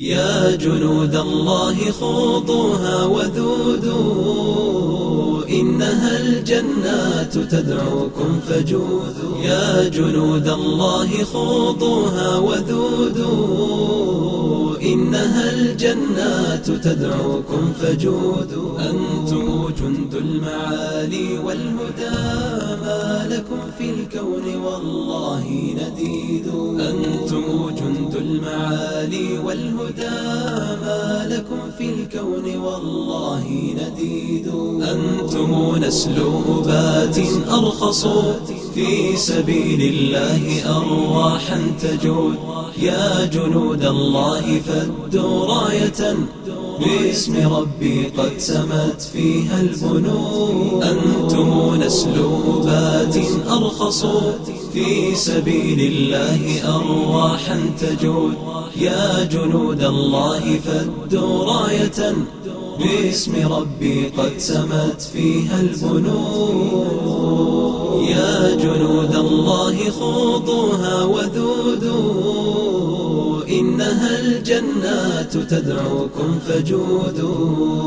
يا جنود الله خوضوها وذودوا إنها الجنات تدعوكم فجودوا. يا جنود الله خوضوها وذودوا إنها الجنات تدعوكم فجودوا. أنتم جند المعالي والهدى ما لكم في الكون والله المعالي والهدى ما لكم في الكون والله نديد أنتم نسل أبات أرخصوا في سبيل الله أرواحا تجود. يا جنود الله فدوا راية باسم ربي قد سمت فيها البنود. أنتم نسل أبات أرخصوا في سبيل الله أرواحا تجود. يا جنود الله فدوا راية باسم ربي قد سمت فيها البنود. يا جنود الله خوضوها وذودوا إنها الجنات تدعوكم فجودوا.